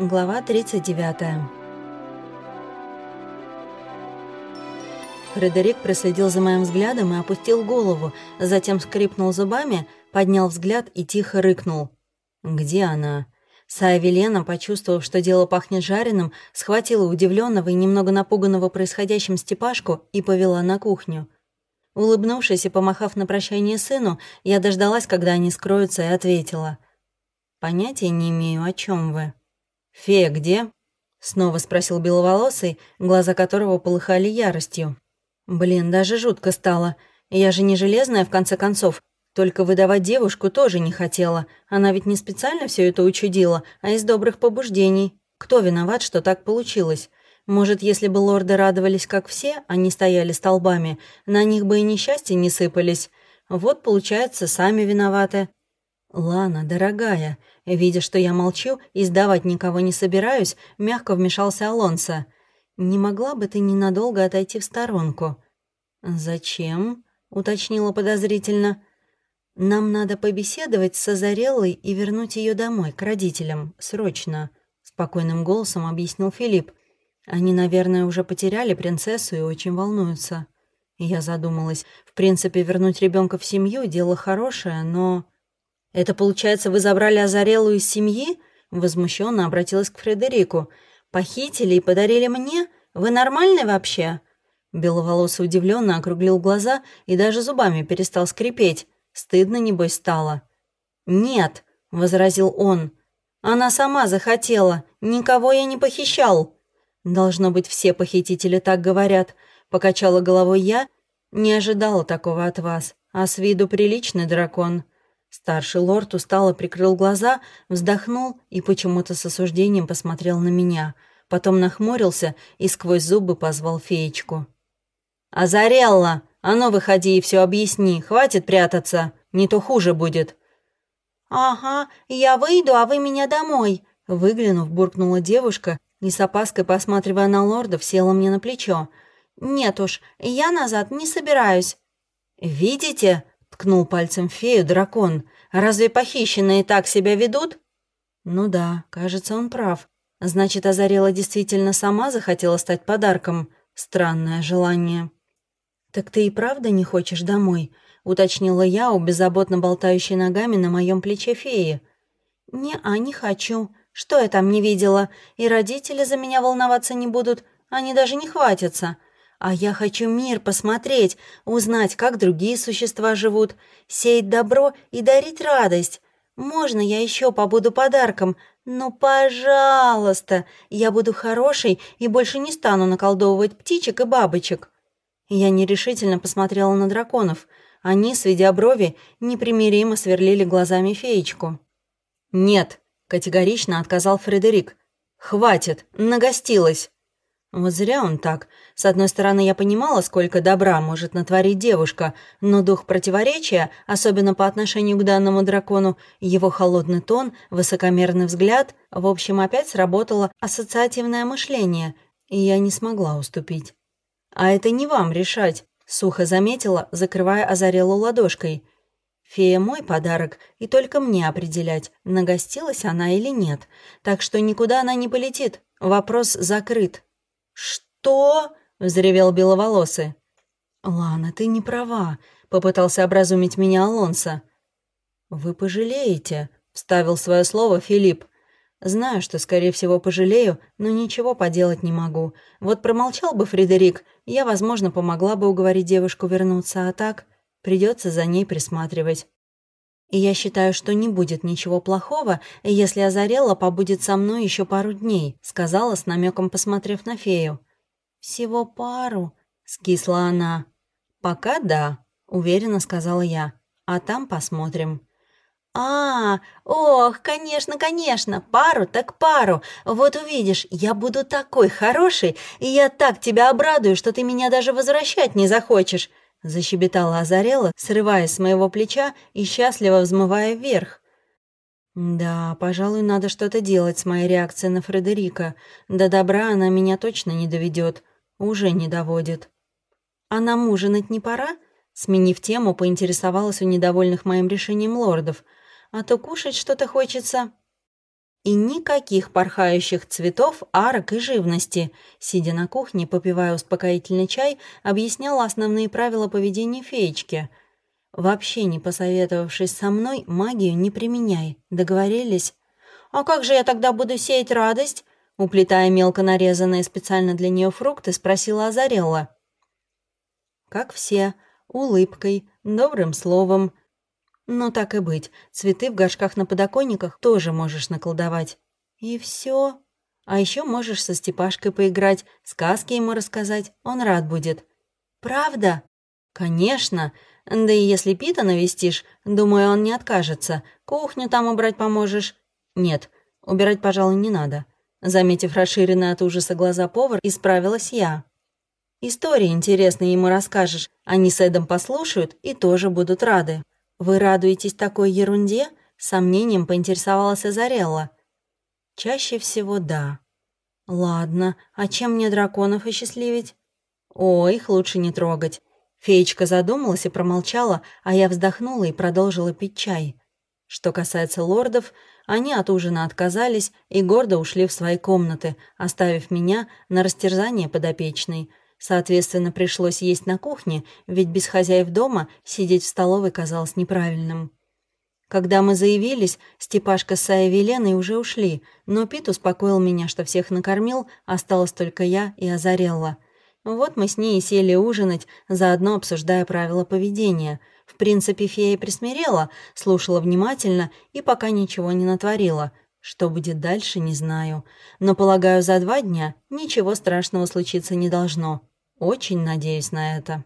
Глава 39 Фредерик проследил за моим взглядом и опустил голову, затем скрипнул зубами, поднял взгляд и тихо рыкнул. «Где она?» Сая Велена, почувствовав, что дело пахнет жареным, схватила удивленного и немного напуганного происходящим Степашку и повела на кухню. Улыбнувшись и помахав на прощание сыну, я дождалась, когда они скроются, и ответила. «Понятия не имею, о чем вы». «Фея где?» — снова спросил беловолосый, глаза которого полыхали яростью. «Блин, даже жутко стало. Я же не железная, в конце концов. Только выдавать девушку тоже не хотела. Она ведь не специально все это учудила, а из добрых побуждений. Кто виноват, что так получилось? Может, если бы лорды радовались, как все, они стояли столбами, на них бы и несчастья не сыпались. Вот, получается, сами виноваты. «Лана, дорогая», видя, что я молчу и сдавать никого не собираюсь, мягко вмешался Алонсо. «Не могла бы ты ненадолго отойти в сторонку?» «Зачем?» — уточнила подозрительно. «Нам надо побеседовать с Азареллой и вернуть ее домой, к родителям, срочно», — спокойным голосом объяснил Филипп. Они, наверное, уже потеряли принцессу и очень волнуются. я задумалась. В принципе, вернуть ребенка в семью — дело хорошее, но... «Это, получается, вы забрали Азареллу из семьи?» Возмущенно обратилась к Фредерику. «Похитили и подарили мне? Вы нормальный вообще?» Беловолосый удивленно округлил глаза и даже зубами перестал скрипеть. Стыдно, небось, стало. «Нет», — возразил он. «Она сама захотела. Никого я не похищал». «Должно быть, все похитители так говорят», — покачала головой я. «Не ожидала такого от вас. А с виду приличный дракон». Старший лорд устало прикрыл глаза, вздохнул и почему-то с осуждением посмотрел на меня. Потом нахмурился и сквозь зубы позвал феечку. «Азарелла! А ну, выходи и все объясни. Хватит прятаться. Не то хуже будет». «Ага, я выйду, а вы меня домой», — выглянув, буркнула девушка и с опаской, посматривая на лордов, села мне на плечо. «Нет уж, я назад не собираюсь». «Видите?» — ткнул пальцем фею дракон. «Разве похищенные так себя ведут?» «Ну да, кажется, он прав. Значит, Азарела действительно сама захотела стать подарком. Странное желание». «Так ты и правда не хочешь домой?» — уточнила я у беззаботно болтающей ногами на моем плече феи. «Не-а, не хочу», что я там не видела? И родители за меня волноваться не будут, они даже не хватятся. А я хочу мир посмотреть, узнать, как другие существа живут, сеять добро и дарить радость. Можно я еще побуду подарком? Ну, пожалуйста, я буду хорошей и больше не стану наколдовывать птичек и бабочек». Я нерешительно посмотрела на драконов. Они, сведя брови, непримиримо сверлили глазами феечку. «Нет», Категорично отказал Фредерик. «Хватит, нагостилась!» Вот зря он так. С одной стороны, я понимала, сколько добра может натворить девушка, но дух противоречия, особенно по отношению к данному дракону, его холодный тон, высокомерный взгляд, в общем, опять сработало ассоциативное мышление, и я не смогла уступить. «А это не вам решать», — сухо заметила, закрывая Азарелу ладошкой. Фея мой подарок, и только мне определять, нагостилась она или нет. Так что никуда она не полетит. Вопрос закрыт. «Что?» — взревел беловолосый. «Лана, ты не права», — попытался образумить меня Алонсо. «Вы пожалеете», — вставил свое слово Филипп. «Знаю, что, скорее всего, пожалею, но ничего поделать не могу. Вот промолчал бы Фредерик, я, возможно, помогла бы уговорить девушку вернуться, а так...» Придется за ней присматривать. И я считаю, что не будет ничего плохого, если Азарелла побудет со мной еще пару дней», — сказала с намеком, посмотрев на фею. «Всего пару», — скисла она. «Пока да», — уверенно сказала я. «А там посмотрим». «А, ох, конечно, конечно, пару так пару. Вот увидишь, я буду такой хороший, и я так тебя обрадую, что ты меня даже возвращать не захочешь. Защебетала Азарела, срываясь с моего плеча и счастливо взмывая вверх. Да, пожалуй, надо что-то делать с моей реакцией на Фредерика. До добра она меня точно не доведет, уже не доводит. А нам ужинать не пора? Сменив тему, поинтересовалась у недовольных моим решением лордов. А то кушать что-то хочется. И никаких порхающих цветов, арок и живности. Сидя на кухне, попивая успокоительный чай, объясняла основные правила поведения феечки. «Вообще не посоветовавшись со мной, магию не применяй. Договорились?» «А как же я тогда буду сеять радость?» Уплетая мелко нарезанные специально для нее фрукты, спросила Азарелла. «Как все, улыбкой, добрым словом», ну, так и быть, цветы в горшках на подоконниках тоже можешь наколдовать. И все. А еще можешь со Степашкой поиграть, сказки ему рассказать, он рад будет. Правда? Конечно. Да и если Пита навестишь, думаю, он не откажется. Кухню там убрать поможешь. Нет, убирать, пожалуй, не надо. Заметив расширенные от ужаса глаза повар, исправилась я. Истории интересные ему расскажешь, они с Эдом послушают и тоже будут рады. «Вы радуетесь такой ерунде?» — сомнением поинтересовалась Азарелла. «Чаще всего да». «Ладно, а чем мне драконов осчастливить?» «О, их лучше не трогать». Феечка задумалась и промолчала, а я вздохнула и продолжила пить чай. Что касается лордов, они от ужина отказались и гордо ушли в свои комнаты, оставив меня на растерзание подопечной — Соответственно, пришлось есть на кухне, ведь без хозяев дома сидеть в столовой казалось неправильным. Когда мы заявились, Степашка с Саей Веленой уже ушли, но Пит успокоил меня, что всех накормил, осталось только я и Азарелла. Вот мы с ней и сели ужинать, заодно обсуждая правила поведения. В принципе, фея присмирела, слушала внимательно и пока ничего не натворила. Что будет дальше, не знаю. Но, полагаю, за два дня ничего страшного случиться не должно. Очень надеюсь на это.